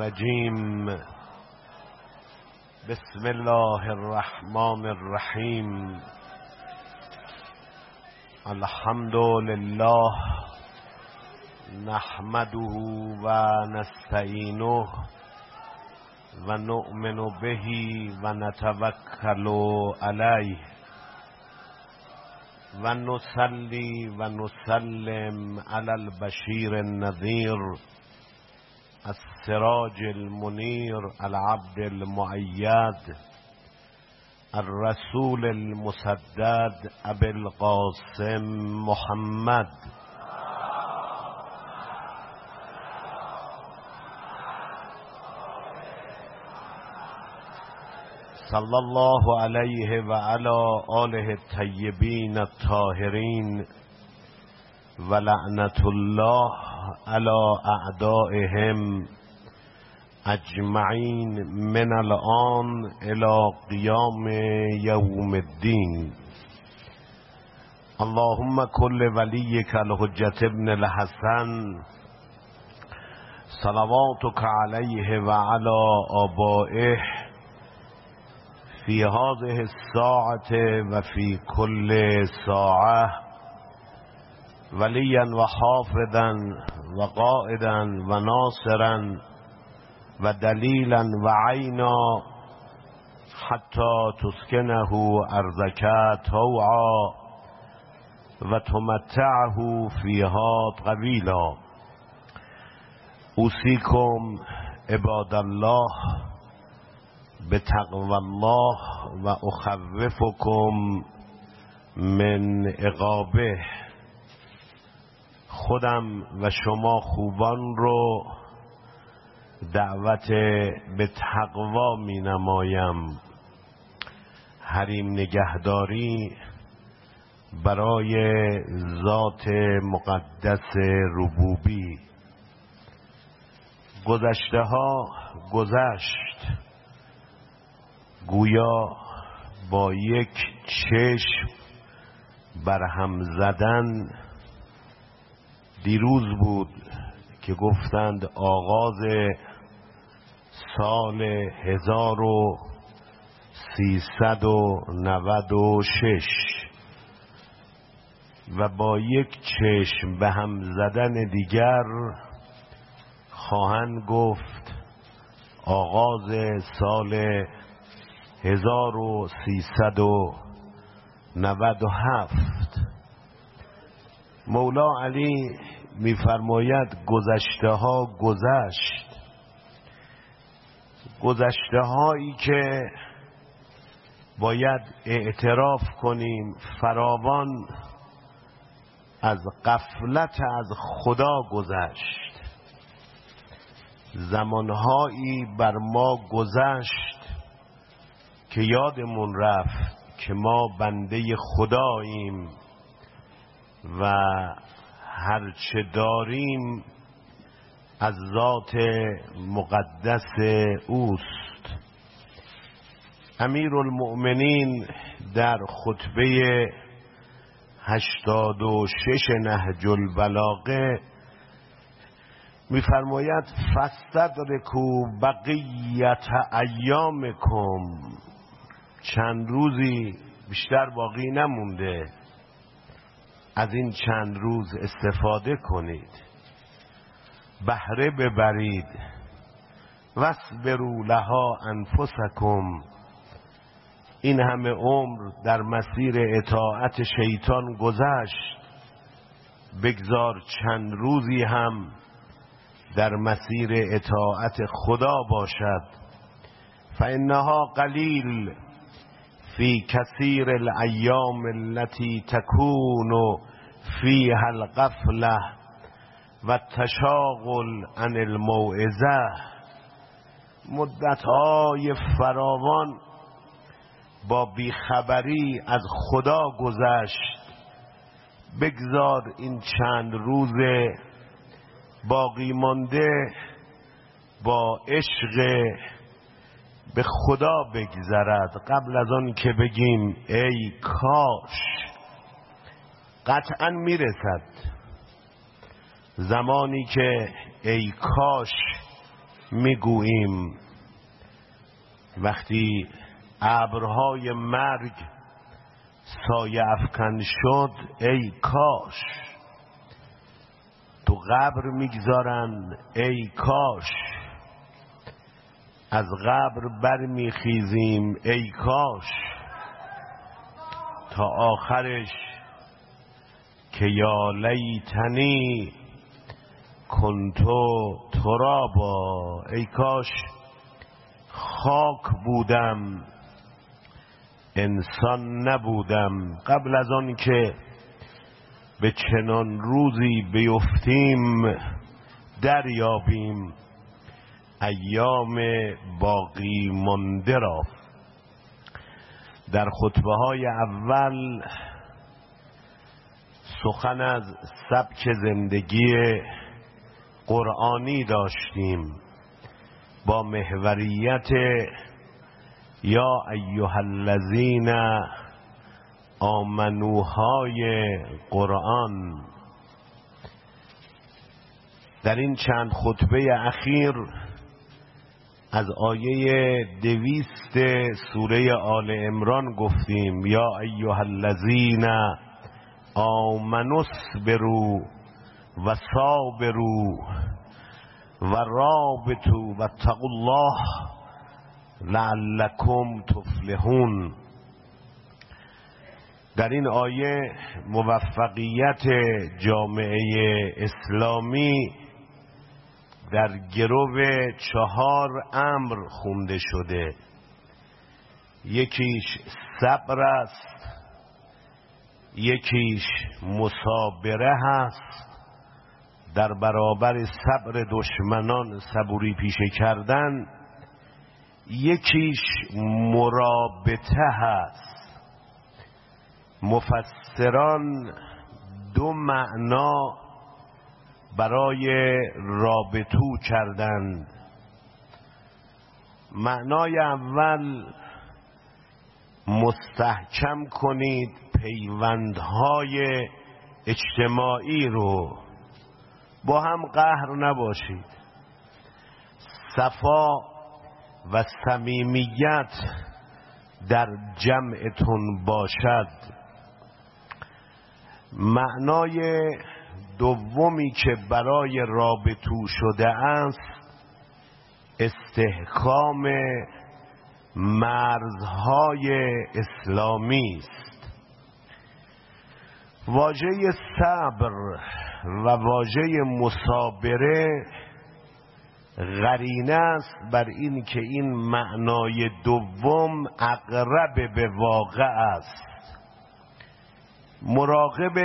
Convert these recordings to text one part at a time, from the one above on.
رجیم بسم الله الرحمن الرحیم الحمد لله نحمده و نستعینه و نؤمن به و نتوکل علیه و نصلی و نسلم علی البشیر النذیر السراج المنیر العبد المؤید الرسول المسدد ابي القاسم محمد. صلى الله عليه وعلى آله الطيبين الطاهرين ولعنة الله على اعدائهم اجمعین من الان الى قیام یوم الدین. اللهم كل وليك الحجة ابن الحسن. صلواتك عليه وعلى آبائه. في هذه الساعة وفي كل ساعة. وليا وحافظا وقائدا وناصرا ودليلا وعينا حتى تسكنه أرضك طوعا وتمتعه فيها طويلا أوصيكم عباد الله بتقوى الله وأخوفكم من عقابه. خودم و شما خوبان رو دعوت به تقوا می نمایم. حریم نگهداری برای ذات مقدس ربوبی. گذشته ها گذشت. گویا با یک چشم برهم زدن دیروز بود که گفتند آغاز سال هزار و با یک چشم به هم زدن دیگر خواهند گفت آغاز سال هزار و سیصد و نود و هفت. مولا علی میفرماید گذشته ها گذشت. گذشته هایی که باید اعتراف کنیم فراوان از قفلت از خدا گذشت. زمانهایی بر ما گذشت که یادمون رفت که ما بنده خداییم و هرچه داریم از ذات مقدس اوست. امیر المؤمنین در خطبه هشتاد و شش نهج البلاغه میفرماید فستدرکو بقیت ایامکم. چند روزی بیشتر باقی نمونده. از این چند روز استفاده کنید. بهره ببرید. وصبروا لها انفسکم این همه عمر در مسیر اطاعت شیطان گذشت. بگذار چند روزی هم در مسیر اطاعت خدا باشد. فانها قلیل فی کثیر الایام التي تكون فيها الغفله و تشاغل عن الموعظه. مدتهای فراوان با بیخبری از خدا گذشت. بگذار این چند روز باقی مانده با عشق به خدا بگذرد. قبل از آن که بگیم ای کاش قطعا می‌رسد. زمانی که ای کاش می‌گوییم وقتی ابرهای مرگ سایه افکن شد ای کاش تو قبر می‌گذارن ای کاش از قبر برمیخیزیم ای کاش تا آخرش که یا لیتنی کنتو ترابا ای کاش خاک بودم انسان نبودم. قبل از آن که به چنان روزی بیفتیم دریابیم ایام باقی مانده را. در خطبه های اول سخن از سبک زندگی قرآنی داشتیم با محوریت یا ایها الذین آمنوهای قرآن. در این چند خطبه اخیر از آیه دویست سوره آل امران گفتیم یا ایها الذین آمنوا برو و صابرو و رابطو و تقوا الله لعلکم تفلحون. در این آیه موفقیت جامعه اسلامی در گرو چهار امر خونده شده. یکیش صبر است یکیش مصابره هست در برابر صبر دشمنان صبوری پیشه کردن یکیش مرابطه هست. مفسران دو معنا برای رابطو کردند. معنای اول مستحکم کنید پیوندهای اجتماعی رو. با هم قهر نباشید. صفا و صمیمیت در جمعتون باشد. معنای دومی که برای رابطو شده است استحکام مرزهای اسلامی است. واژه صبر و واژه مصابره غرینه است بر این که این معنای دوم اقرب به واقع است. مراقب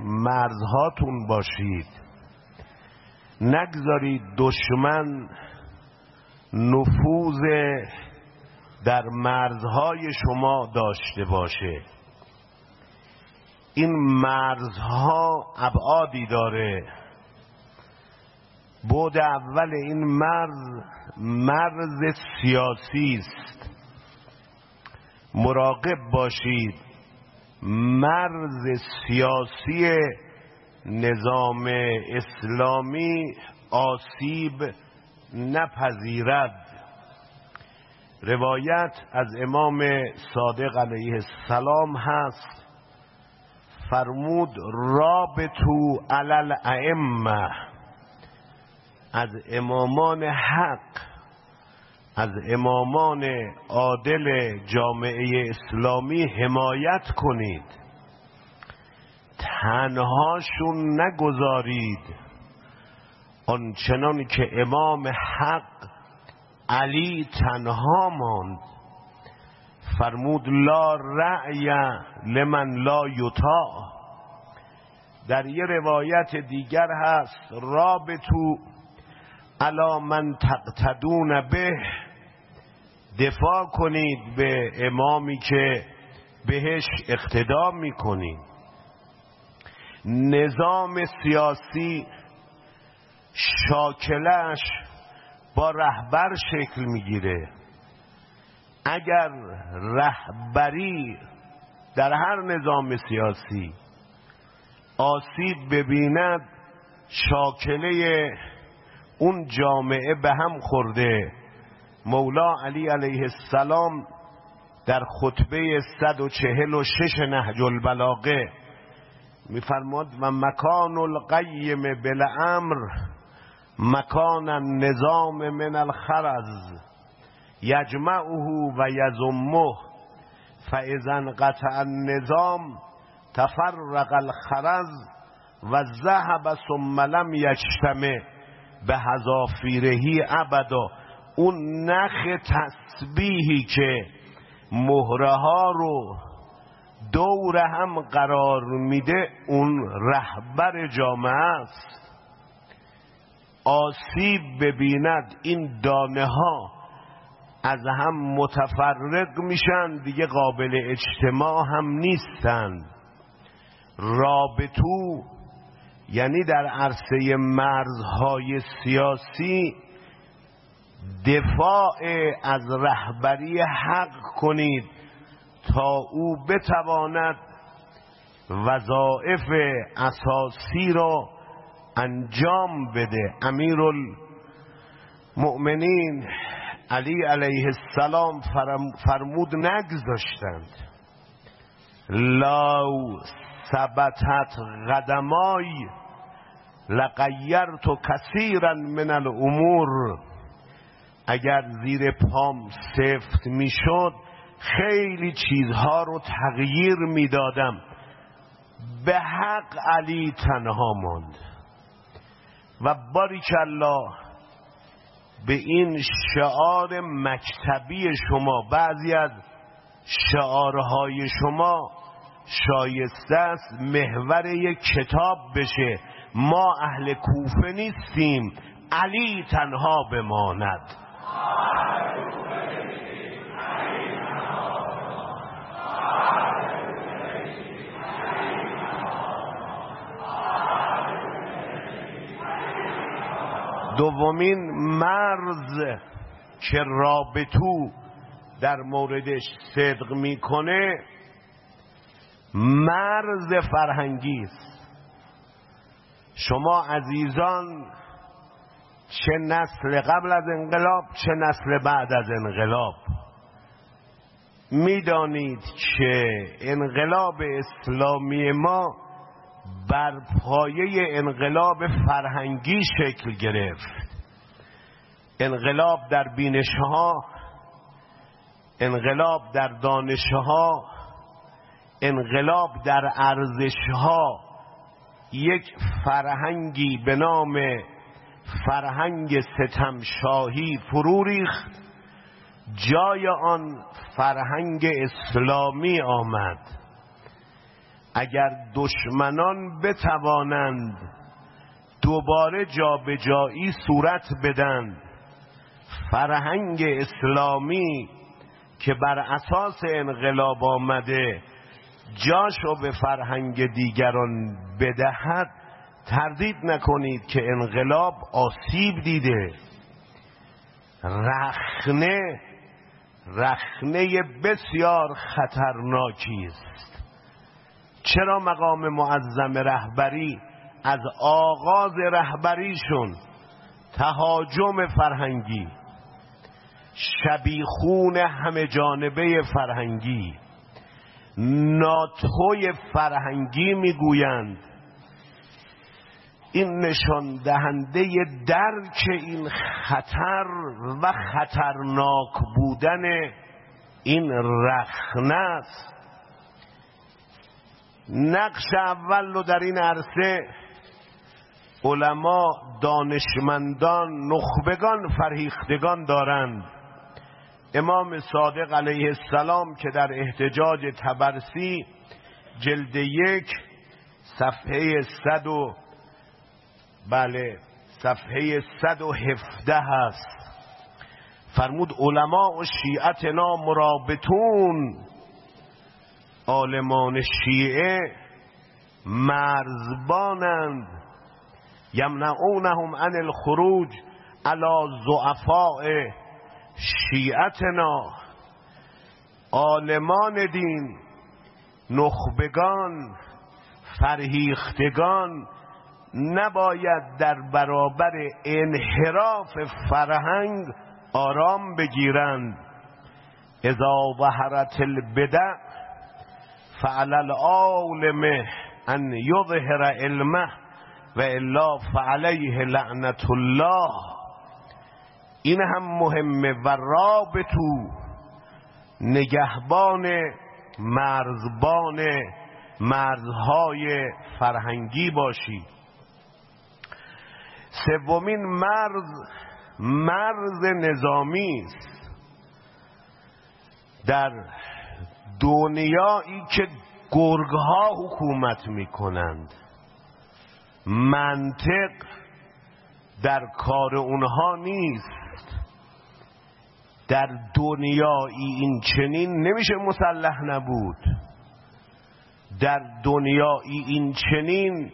مرزهاتون باشید. نگذارید دشمن نفوذ در مرزهای شما داشته باشه. این مرزها ابعادی داره. بود اول این مرز مرز سیاسی است. مراقب باشید. مرز سیاسی نظام اسلامی آسیب نپذیرد. روایت از امام صادق علیه السلام هست. فرمود رابطو علل ائمه از امامان حق از امامان عادل جامعه اسلامی حمایت کنید. تنهاشون نگذارید. آنچنان که امام حق علی تنها ماند. فرمود لا رأی لمن لا یطاع. در یه روایت دیگر هست رابطو علا من تقتدون به دفاع کنید به امامی که بهش اقتدا می‌کنید نظام سیاسی شاکلش با رهبر شکل می‌گیره. اگر رهبری در هر نظام سیاسی آسیب ببیند شاکله اون جامعه به هم خورده. مولا علی علیه السلام در خطبه 146 نهج البلاغه میفرماد و مکان القیم بالامر مکان النظام من الخرز. یجمعه و یزمه فاذا قطع النظام تفرق الخرز و ذهب ثم لم یجتمع به هزافیرهی ابدا. اون نخ تسبیحی که مهره ها رو دور هم قرار میده اون رهبر جامعه است. آسیب ببیند این دانه ها از هم متفرق میشن دیگه قابل اجتماع هم نیستن. رابطو یعنی در عرصه مرزهای سیاسی دفاع از رهبری حق کنید تا او بتواند وظائف اساسی را انجام بده. امیر المؤمنین علی علیه السلام فرمود نگذاشتند. لو ثبتت قدمای لقیرت کثیرا من الامور. اگر زیر پام سفت می‌شد خیلی چیزها رو تغییر می‌دادم. به حق علی تنها ماند. و الله به این شعار مکتبی شما بعضی از شعارهای شما شایسته است محور یک کتاب بشه. ما اهل کوفه نیستیم. علی تنها بماند. دومین مرز که رابطو در موردش صدق می‌کنه مرز فرهنگی است شما عزیزان چه نسل قبل از انقلاب چه نسل بعد از انقلاب. می‌دانید که انقلاب اسلامی ما بر پایه انقلاب فرهنگی شکل گرفت. انقلاب در بینشها انقلاب در دانشها انقلاب در ارزشها یک فرهنگی به نام فرهنگ ستمشاهی فرو ریخت. جای آن فرهنگ اسلامی آمد. اگر دشمنان بتوانند دوباره جابجایی صورت بدن فرهنگ اسلامی که بر اساس انقلاب آمده جاشو به فرهنگ دیگران بدهد تردید نکنید که انقلاب آسیب دیده. رخنه رخنه بسیار خطرناکی است. چرا مقام معظم رهبری از آغاز رهبریشون تهاجم فرهنگی شبیخون همه جانبه فرهنگی ناتوی فرهنگی می‌گویند؟ این نشان دهنده درک این خطر و خطرناک بودن این رخنه است. نقش اول رو در این عرصه علما دانشمندان نخبگان فرهیختگان دارند. امام صادق علیه السلام که در احتجاج تبرسی جلد یک صفحه صد و بله صفحه صد و هفته هست. فرمود علماء و شیعتنا مرابطون. عالمان شیعه مرزبانند. یمنعونهم عن الخروج علی زعفاء شیعتنا. عالمان دین نخبگان فرهیختگان نباید در برابر انحراف فرهنگ آرام بگیرند. اذا ظهرت البدع فعل العالم ان یظهر علمه و الا فعلیه لعنت الله. این هم مهمه و رابطو نگهبان مرزبان مرزهای فرهنگی باشی. سومین مرز مرز نظامی است. در دنیایی که گرگها حکومت می‌کنند. منطق در کار اونها نیست. در دنیایی این چنین نمیشه مسلح نبود. در دنیایی این چنین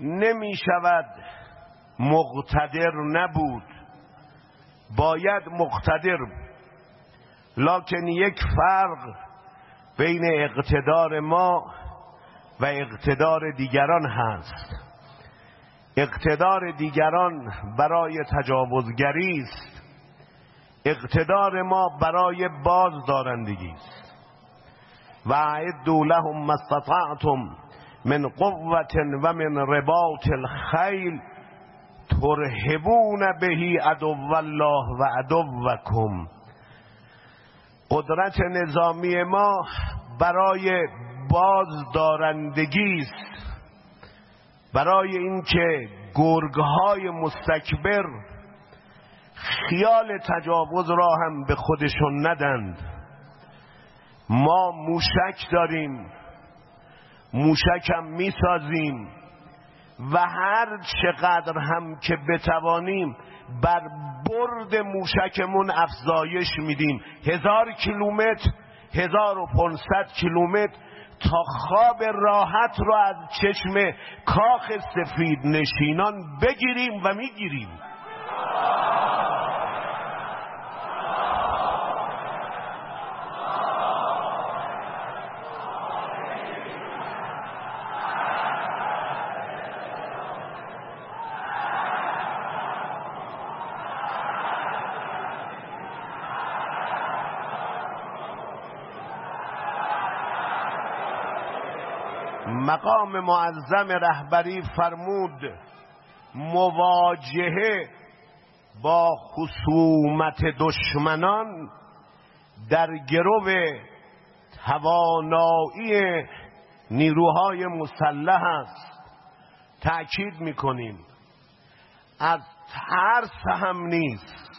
نمی‌شود مقتدر نبود. باید مقتدر لکن یک فرق بین اقتدار ما و اقتدار دیگران هست. اقتدار دیگران برای تجاوزگری است. اقتدار ما برای باز دارندگی است. و اعدوا لهم ما استطعتم من قوة و من رباط الخیل ترهبون بهی عدو الله و عدوکم. قدرت نظامی ما برای باز دارندگی است. برای اینکه گرگهای مستکبر خیال تجاوز را هم به خودشون ندند. ما موشک داریم موشک هم می‌سازیم. و هر چقدر هم که بتوانیم بر برد موشکمون افزایش میدیم. هزار کیلومتر هزار و پونصد کیلومتر تا خواب راحت رو از چشم کاخ سفید نشینان بگیریم و می‌گیریم. مقام معظم رهبری فرمود مواجهه با خصومت دشمنان در گرو توانایی نیروهای مسلح است. تأکید می‌کنیم. از ترس هم نیست.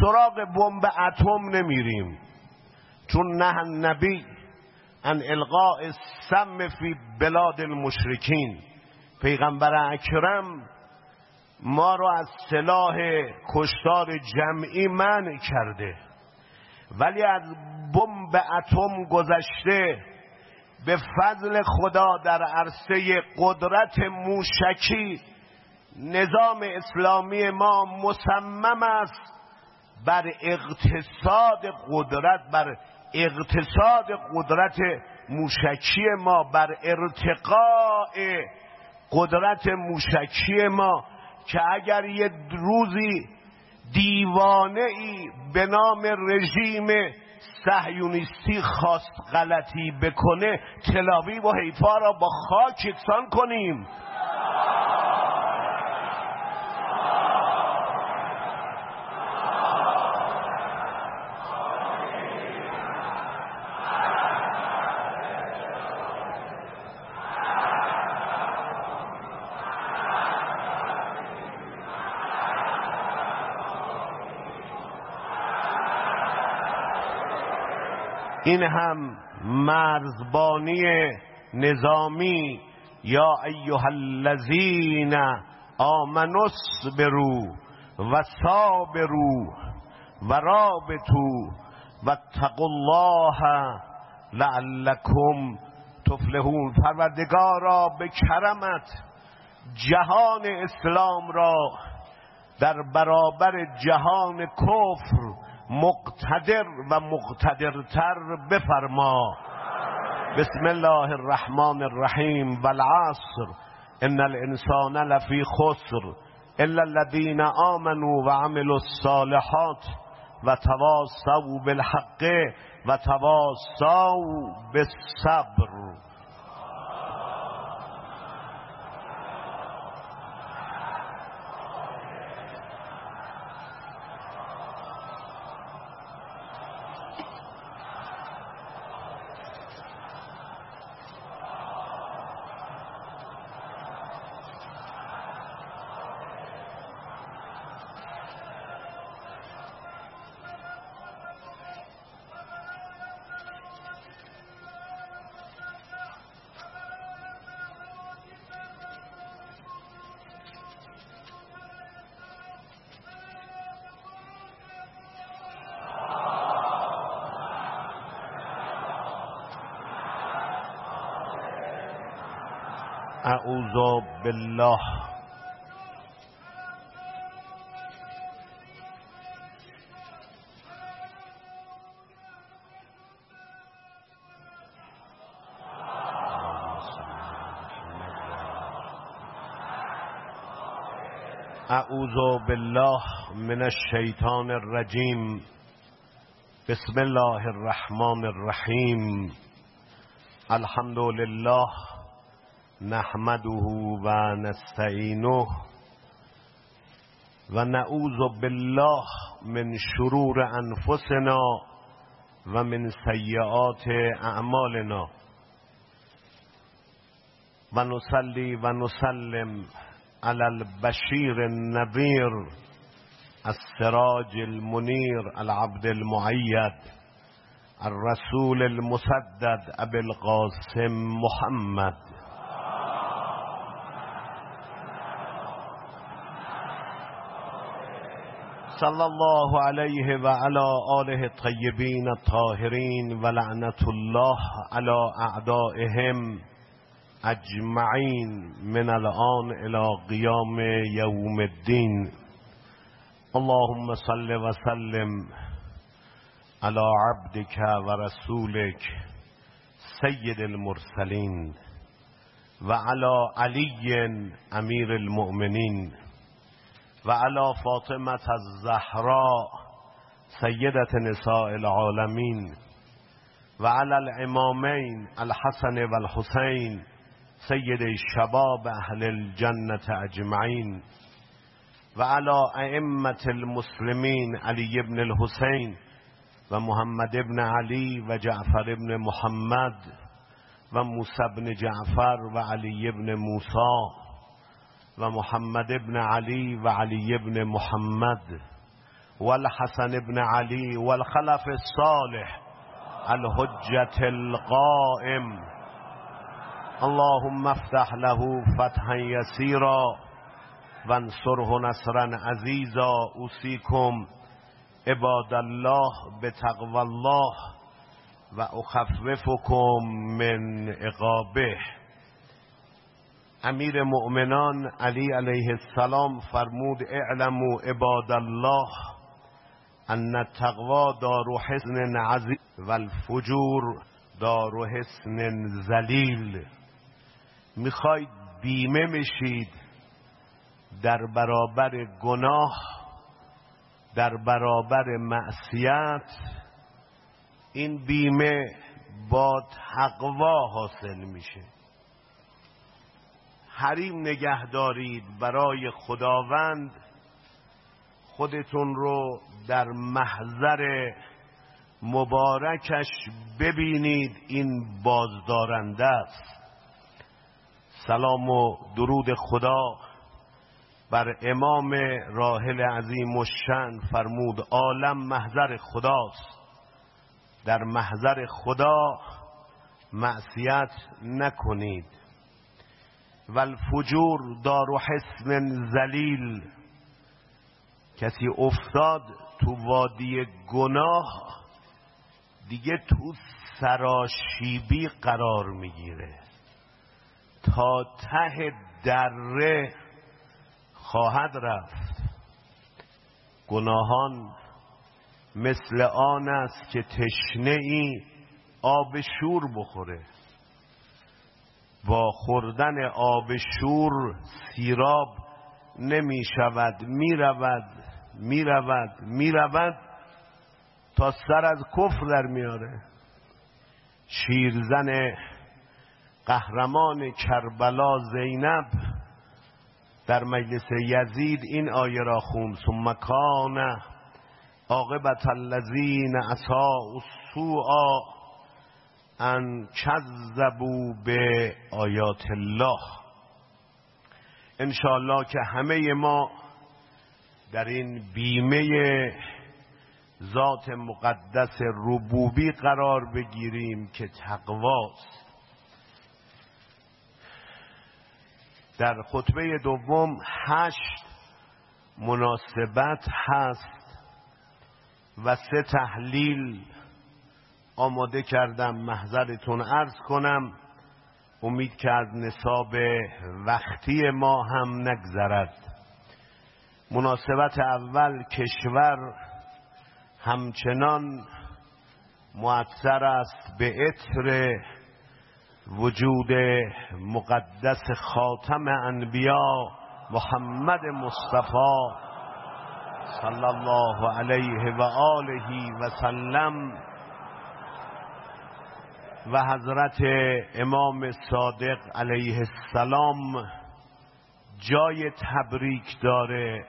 سراغ بمب اتم نمیریم. چون نه نبی ان القاء سم فی بلاد المشرکین. پیغمبر اکرم ما را از سلاح کشتار جمعی منع کرده. ولی از بمب اتم گذشته به فضل خدا در عرصه قدرت موشکی نظام اسلامی ما مصمم است بر اقتصاد قدرت بر اقتصاد قدرت موشکی ما بر ارتقاء قدرت موشکی ما که اگر یه روزی دیوانه ای به نام رژیم صهیونیستی خواست غلطی بکنه تلاوی و حیفا را با خاک یکسان کنیم. این هم مرزبانی نظامی یا ایها الذین آمنوا اصبروا و صابروا و رابطوا و الله لعلکم تفلحون. پروردگارا به کرمت جهان اسلام را در برابر جهان کفر مقتدر و مقتدرتر بفرما. بسم الله الرحمن الرحیم والعصر ان الانسان لفی خسر الا الذين آمنوا وعملوا الصالحات وتواصوا بالحق وتواصوا بالصبر. بالله اعوذ بالله من الشیطان الرجیم بسم الله الرحمن الرحیم الحمد لله نحمده و نستعینه و نعوذ بالله من شرور انفسنا و من سیئات اعمالنا. و نصلی و نسلم على البشیر النذیر السراج المنیر العبد المعید الرسول المسدد ابي القاسم محمد. صلى الله عليه وعلى آله الطيبين الطاهرين ولعنة الله على أعدائهم أجمعين من الآن إلى قيام يوم الدين. اللهم صل وسلم على عبدك ورسولك سيد المرسلين وعلى علي أمير المؤمنين. و علا فاطمت الزهراء سیدت نساء العالمین و علی الامامین الحسن و الحسین سید شباب اهل الجنة اجمعین و علی ائمت المسلمین علی ابن الحسین و محمد ابن علی و جعفر ابن محمد و موسی ابن جعفر و علی ابن موسی و محمد ابن علی و علی ابن محمد والحسن ابن علی والخلف الصالح الحجة القائم. اللهم افتح له فتحا يسيرا وانصره نصرا عزيزا اوصيكم عباد الله بتقوى الله و اخففكم من عقابه. امیر مؤمنان علی علیه السلام فرمود اعلموا عباد الله ان التقوا دار حسن عزیز و الفجور دار حسن زلیل می‌خواید بیمه میشید در برابر گناه در برابر معصیت. این بیمه با تقوا حاصل میشه. حریم نگه دارید برای خداوند خودتون رو در محضر مبارکش ببینید این بازدارنده است. سلام و درود خدا بر امام راحل عظیم و شن فرمود عالم محضر خداست. در محضر خدا معصیت نکنید. و الفجور دار و حسن زلیل کسی افتاد تو وادی گناه دیگه تو سراشیبی قرار می‌گیره. تا ته دره خواهد رفت. گناهان مثل آن است که تشنه ای آب شور بخوره. با خوردن آب شور سیراب نمی شود می رود می رود می رود تا سر از کفر در میاره شیرزن قهرمان کربلا زینب در مجلس یزید این آیه را خون. ثم کان عاقبت الذین اساء السوء ان کذبوا به آیات الله. انشاءالله که همه ما در این بیمه ذات مقدس ربوبی قرار بگیریم که تقواست. در خطبه دوم هشت مناسبت هست و سه تحلیل آماده کردم محضرتون عرض کنم امید که از نصاب وقتی ما هم نگذرد. مناسبت اول کشور همچنان مؤثر است به اطر وجود مقدس خاتم انبیا محمد مصطفی صلی الله علیه و آله و سلم. و حضرت امام صادق علیه السلام جای تبریک داره.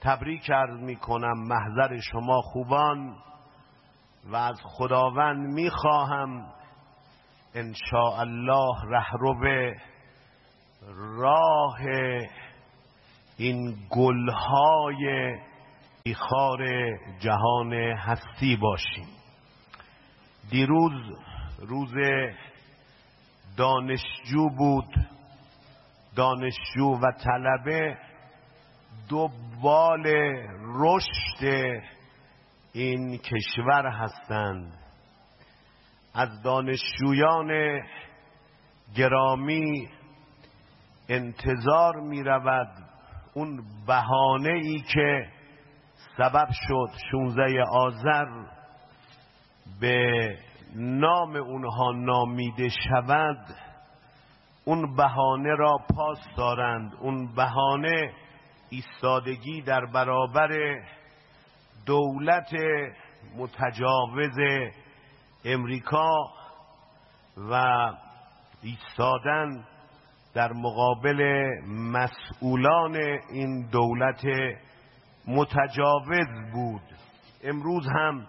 تبریک عرض می کنم محضر شما خوبان و از خداوند می خواهم الله رهرو راه این گلهای ایخار جهان هستی باشیم. دیروز روز دانشجو بود. دانشجو و طلبه دو بال رشد این کشور هستند. از دانشجویان گرامی انتظار می رود اون بهانه ای که سبب شد 16 آذر به نام اونها نامیده شود اون بهانه را پاس دارند. اون بهانه ایستادگی در برابر دولت متجاوز امریکا و ایستادن در مقابل مسئولان این دولت متجاوز بود. امروز هم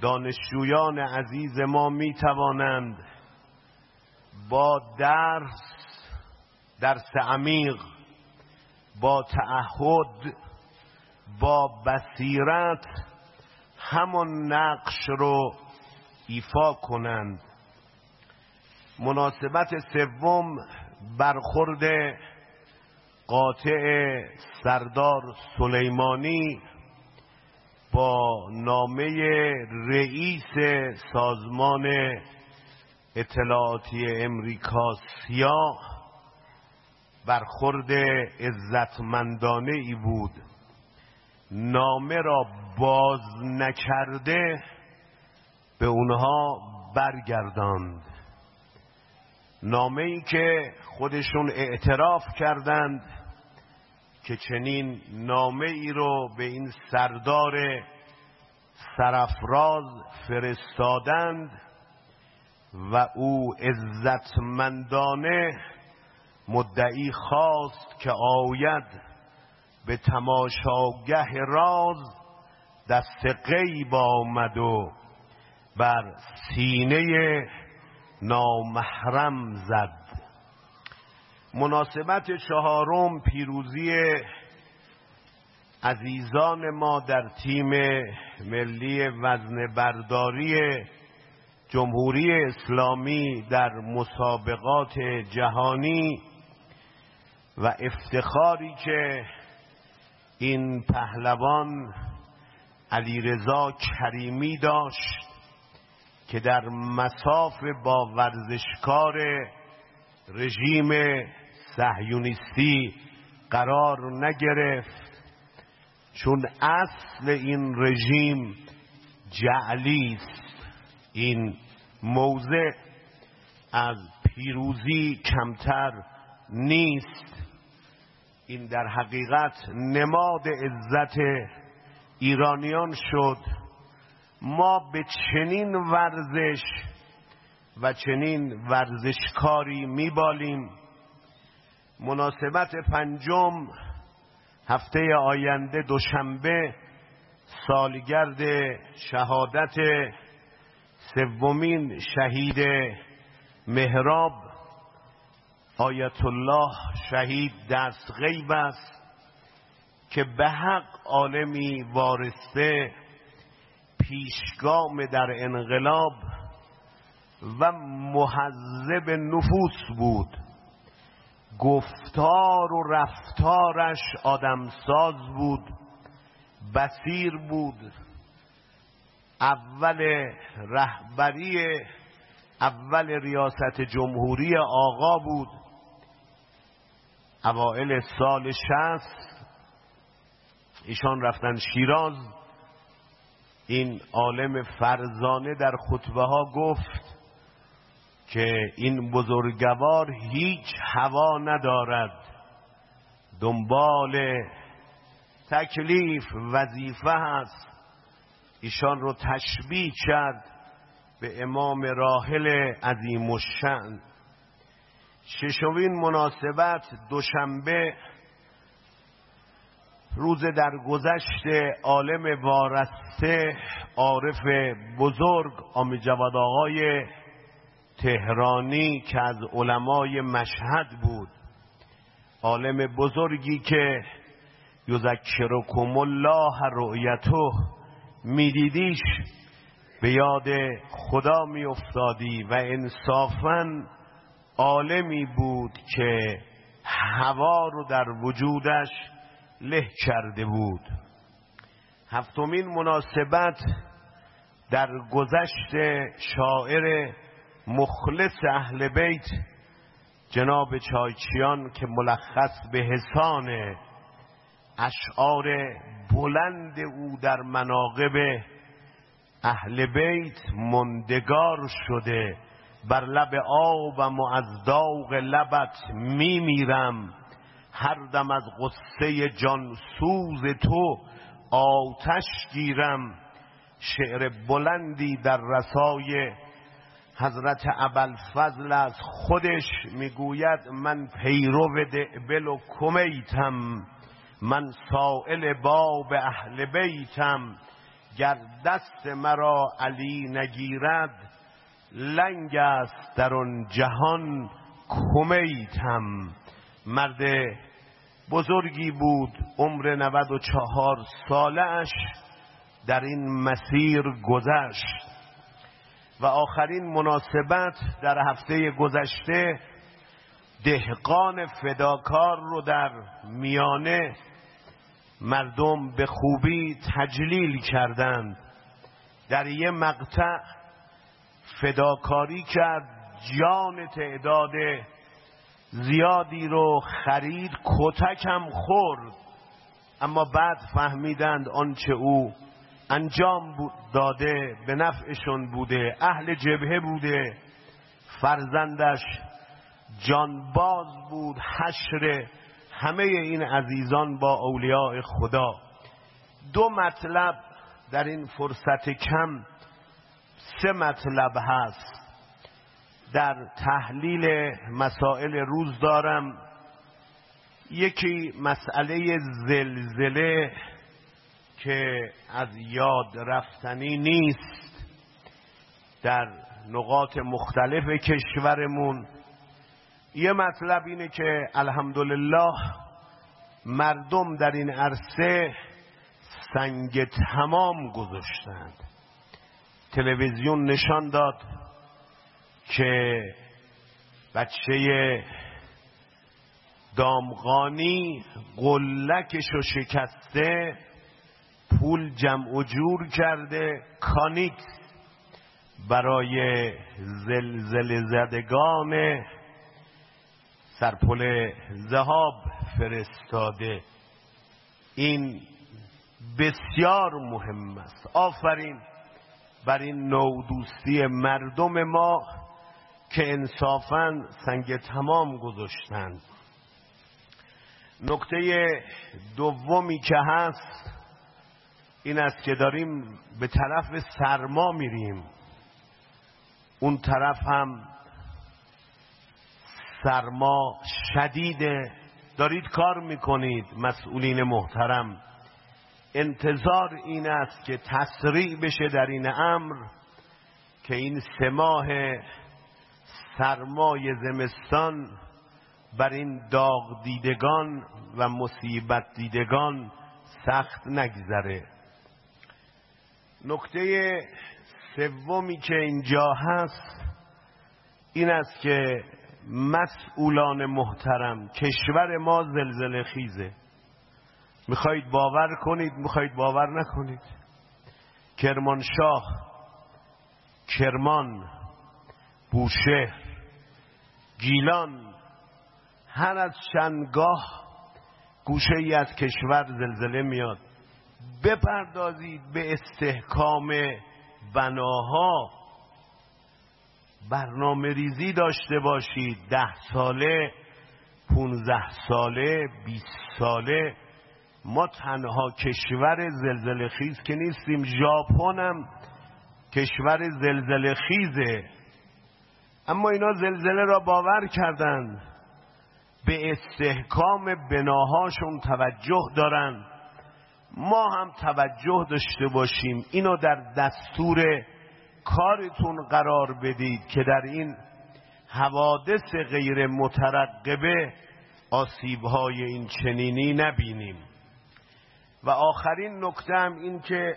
دانشجویان عزیز ما می توانند با درس درس عمیق با تعهد با بصیرت همون نقش رو ایفا کنند. مناسبت سوم برخورد قاطع سردار سلیمانی با نامه رئیس سازمان اطلاعاتی امریکا سیاه برخورد عزتمندانه ای بود. نامه را باز نکرده به اونها برگرداند. نامه ای که خودشون اعتراف کردند که چنین نامه ای رو به این سردار سرفراز فرستادند و او عزتمندانه مدعی خواست که آید به تماشاگه راز دست غیب آمد و بر سینه نامحرم زد. مناسبت چهارم پیروزی عزیزان ما در تیم ملی وزن برداری جمهوری اسلامی در مسابقات جهانی و افتخاری که این پهلوان علیرضا کریمی داشت که در مساف با ورزشکار رژیم صهیونیستی قرار نگرفت. چون اصل این رژیم جعلی است. این موضع از پیروزی کمتر نیست. این در حقیقت نماد عزت ایرانیان شد. ما به چنین ورزش و چنین ورزشکاری میبالیم. مناسبت پنجم هفته آینده دوشنبه سالگرد شهادت سومین شهید مهراب آیت الله شهید دست غیب است که به حق عالمی وارسته پیشگام در انقلاب و محذب نفوس بود. گفتار و رفتارش آدمساز بود بسیر بود. اول رهبری اول ریاست جمهوری آقا بود. اوائل سال شست ایشان رفتن شیراز. این عالم فرزانه در خطبه ها گفت که این بزرگوار هیچ هوا ندارد. دنبال تکلیف وظیفه هست ایشان رو تشبیه کرد به امام راحل عظیم الشأن. ششمین مناسبت دوشنبه روز در گذشت عالم وارسته عارف بزرگ آمی جواد آقای تهرانی که از علمای مشهد بود. عالم بزرگی که یذکرکم الله رؤیته میدیدیش به یاد خدا میافتادی و انصافا عالمی بود که هوا رو در وجودش له کرده بود. هفتمین مناسبت در گذشت شاعر مخلص اهل بیت جناب چایچیان که ملخص به حسان اشعار بلند او در مناقب اهل بیت مندگار شده. بر لب آبم و از داغ لبت میمیرم هر دم از غصه جانسوز تو آتش گیرم. شعر بلندی در رسای حضرت فضل از خودش می‌گوید من پیرو دعبل و کمیتم من سائل باب اهل بیتم گر دست مرا علی نگیرد لنگ است در آن جهان کمیتم. مرد بزرگی بود عمر 94 سالش در این مسیر گذشت. و آخرین مناسبت در هفته گذشته دهقان فداکار رو در میانه مردم به خوبی تجلیل کردند در یه مقطع فداکاری کرد جان تعداد زیادی رو خرید کتکم خورد اما بعد فهمیدند آنچه او انجام داده به نفعشون بوده اهل جبهه بوده فرزندش جانباز بود حشر همه این عزیزان با اولیاء خدا. دو مطلب در این فرصت کم سه مطلب هست. در تحلیل مسائل روز دارم. یکی مسئله زلزله که از یاد رفتنی نیست در نقاط مختلف کشورمون. یه مطلب اینه که الحمدلله مردم در این عرصه سنگ تمام گذاشتند. تلویزیون نشان داد که بچه دامغانی قلکش رو شکسته پول جمع و جور کرده کانیکس برای زلزله زدگان سرپل زهاب فرستاده. این بسیار مهم است. آفرین بر این نودوستی مردم ما که انصافا سنگ تمام گذاشتند. نکته دومی که هست این است که داریم به طرف سرما میریم. اون طرف هم سرما شدیده دارید کار می‌کنید مسئولین محترم. انتظار این است که تسریع بشه در این امر که این سه ماه سرمای زمستان بر این داغ دیدگان و مصیبت دیدگان سخت نگذره. نکته سومی که اینجا هست این است که مسئولان محترم کشور ما زلزله خیزه. می‌خواید باور کنید می‌خواید باور نکنید. کرمانشاه کرمان بوشهر گیلان هر از چندگاه گوشه ای از کشور زلزله میاد. بپردازید به استحکام بناها. برنامه ریزی داشته باشید. ده ساله پونزده ساله بیست ساله. ما تنها کشور زلزله خیز که نیستیم. ژاپن هم کشور زلزله خیزه. اما اینا زلزله را باور کردند. به استحکام بناهاشون توجه دارن ما هم توجه داشته باشیم. اینو در دستور کارتون قرار بدید که در این حوادث غیر مترقبه آسیبهای این چنینی نبینیم. و آخرین نکته هم این که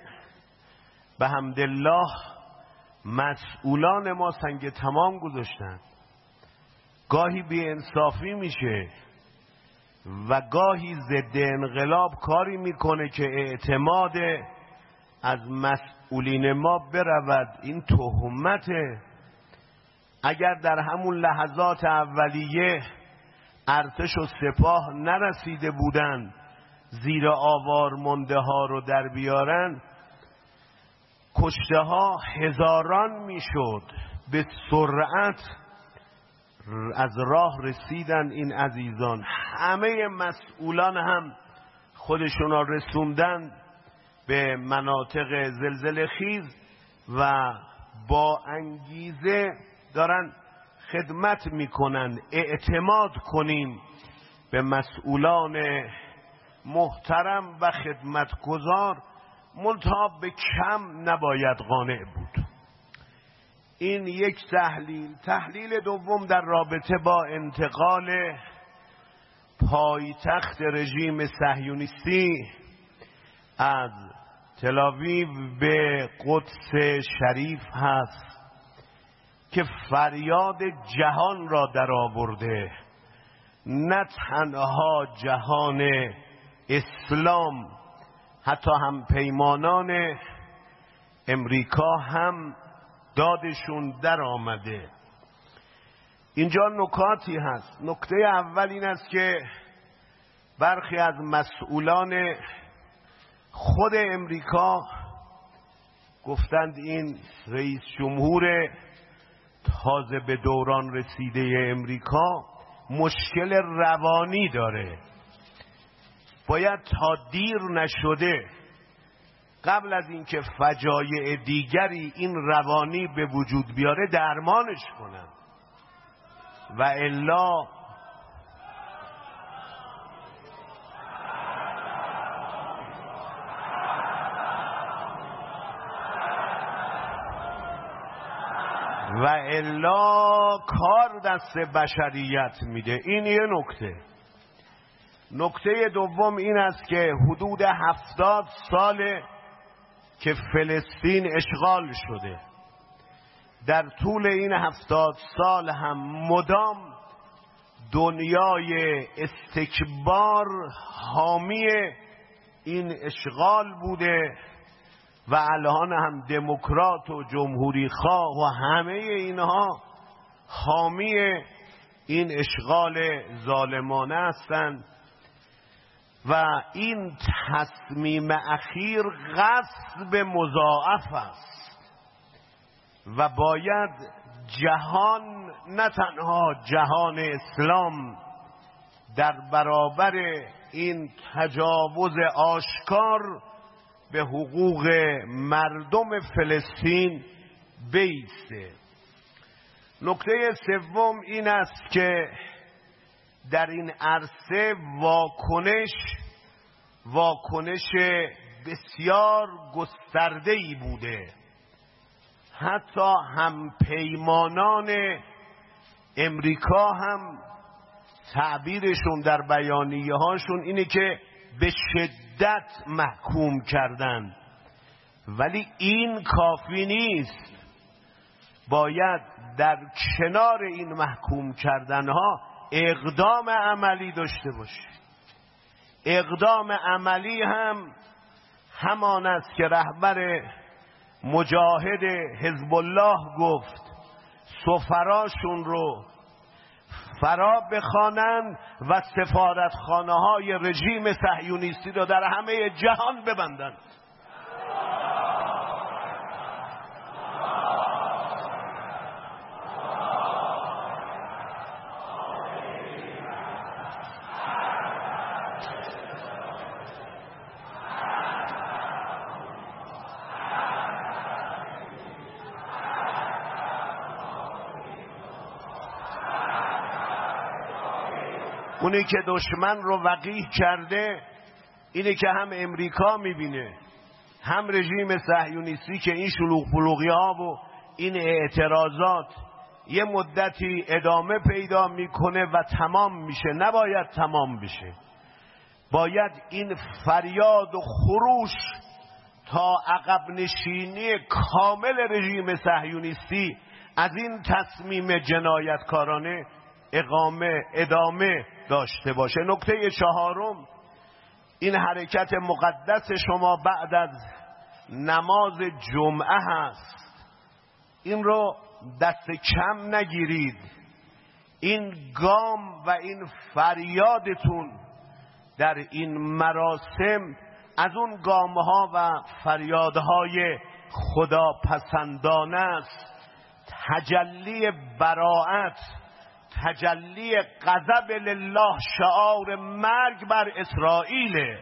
به همدلله مسئولان ما سنگ تمام گذاشتن. گاهی بی انصافی میشه. و گاهی ضد انقلاب کاری می‌کنه که اعتماد از مسئولین ما برود. این تهمته. اگر در همون لحظات اولیه ارتش و سپاه نرسیده بودند زیر آوار منده ها رو در بیارن کشته ها هزاران می‌شد. به سرعت از راه رسیدن این عزیزان. همه مسئولان هم خودشون را رسوندن به مناطق زلزله خیز و با انگیزه دارن خدمت می‌کنن اعتماد کنیم به مسئولان محترم و خدمتگزار منتها به کم نباید قانع بود. این یک تحلیل تحلیل دوم در رابطه با انتقال پایتخت رژیم صهیونیستی از تلاویو به قدس شریف هست که فریاد جهان را در آورده. نه تنها جهان اسلام حتی هم پیمانان امریکا هم دادشون در آمده. اینجا نکاتی هست. نکته اول این است که برخی از مسئولان خود امریکا گفتند این رئیس جمهور تازه به دوران رسیده امریکا مشکل روانی داره. باید تا دیر نشده قبل از اینکه فجایع دیگری این روانی به وجود بیاره درمانش کنن و الا و الا کار دست بشریت میده. این یه نکته. نکته دوم این است که حدود هفتاد سال که فلسطین اشغال شده. در طول این هفتاد سال هم مدام دنیای استکبار حامی این اشغال بوده و الان هم دموکرات و جمهوری خواه و همه اینها حامی این اشغال ظالمانه هستند. و این تصمیم اخیر غصب مضاعف است و باید جهان نه تنها جهان اسلام در برابر این تجاوز آشکار به حقوق مردم فلسطین بیسته. نکته سوم این است که در این عرصه واکنش واکنش بسیار گسترده ای بوده. حتی هم پیمانان امریکا هم تعبیرشون در بیانیه هاشون اینه که به شدت محکوم کردن. ولی این کافی نیست. باید در کنار این محکوم کردن ها اقدام عملی داشته باشه. اقدام عملی هم همان است که رهبر مجاهد حزب الله گفت سفراشون رو فرا بخوانند و سفارتخانه های رژیم صهیونیستی رو در همه جهان ببندند اونی که دشمن رو وقیح کرده اینه که هم امریکا می‌بینه هم رژیم صهیونیستی که این شلوغ پلوغی ها و این اعتراضات یه مدتی ادامه پیدا می‌کنه و تمام میشه. نباید تمام بشه. باید این فریاد و خروش تا عقب نشینی کامل رژیم صهیونیستی از این تصمیم جنایتکارانه اقامه ادامه داشته باشه. نکته چهارم این حرکت مقدس شما بعد از نماز جمعه هست. این رو دست کم نگیرید. این گام و این فریادتون در این مراسم از اون گام ها و فریادهای خدا پسندانه است. تجلی براعت تجلی غضب لله شعار مرگ بر اسرائیل.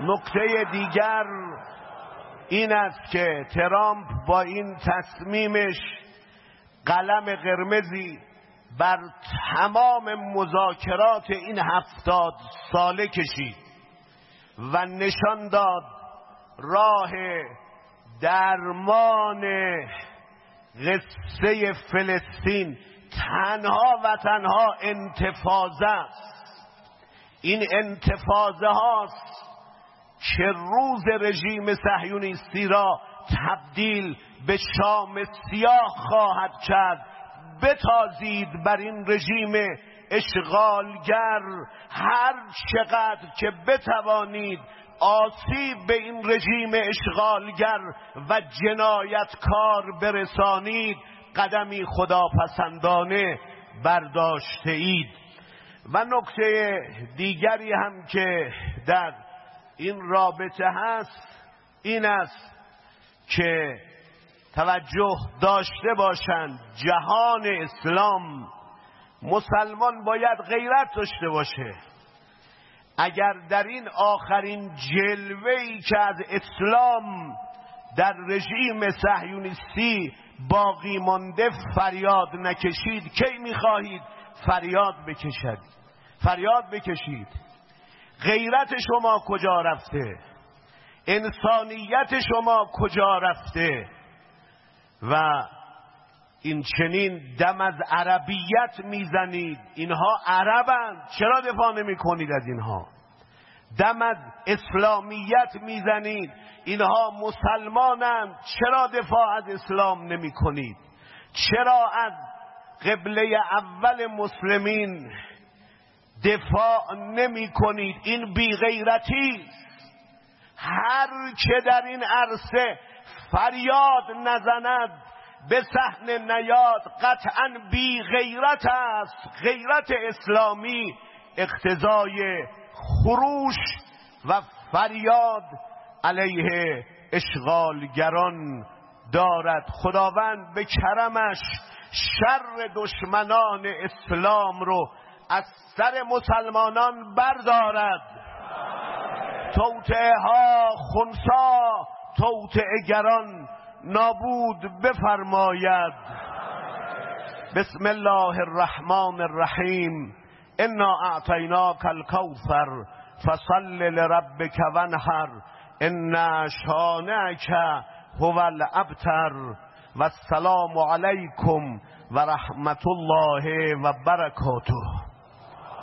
نکته دیگر این است که ترامپ با این تصمیمش قلم قرمزی بر تمام مذاکرات این هفتاد ساله کشید. و نشان داد راه درمان قصه فلسطین تنها و تنها انتفاضه است. این انتفاضه هاست که روز رژیم صهیونیستی را تبدیل به شام سیاه خواهد کرد بتازید بر این رژیم اشغالگر هر چقدر که بتوانید آسیب به این رژیم اشغالگر و جنایتکار برسانید قدمی خداپسندانه برداشته اید و نکته دیگری هم که در این رابطه هست این است که توجه داشته باشند جهان اسلام مسلمان باید غیرت داشته باشه. اگر در این آخرین جلوه که از اسلام در رژیم صهیونیستی باقی مانده فریاد نکشید کی می‌خواهید فریاد بکشد؟ فریاد بکشید. غیرت شما کجا رفته؟ انسانیت شما کجا رفته؟ و این چنین دم از عربیت می‌زنید. اینها عربند. چرا دفاع نمی کنید از اینها؟ دم از اسلامیت می‌زنید. اینها مسلمانند. چرا دفاع از اسلام نمی کنید چرا از قبله اول مسلمین دفاع نمی کنید این بیغیرتی. هر که در این عرصه فریاد نزند به صحن نیاد قطعا بی غیرت است. غیرت اسلامی اقتضای خروش و فریاد علیه اشغالگران دارد. خداوند به کرمش شر دشمنان اسلام رو از سر مسلمانان بردارد. توطعه ها خونسا توطعه گران نابود بفرماید. بسم الله الرحمن الرحیم. انا اعطیناک الکوثر فصل لربک ونحر ان شانعک هو الابتر. و السلام علیکم و رحمت الله و برکاته